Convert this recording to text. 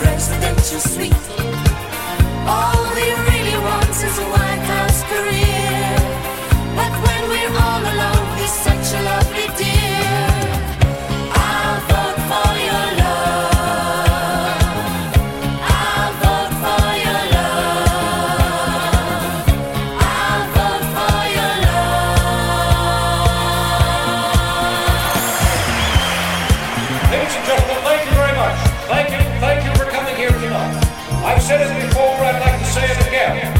presidential suite. All we really want is a White House career. But when we're all alone, such a lovely dear. I'll vote for your love. I'll vote for your love. I'll vote for your love. Ladies and gentlemen, thank you very much. Thank you said it before, I'd like to say it again.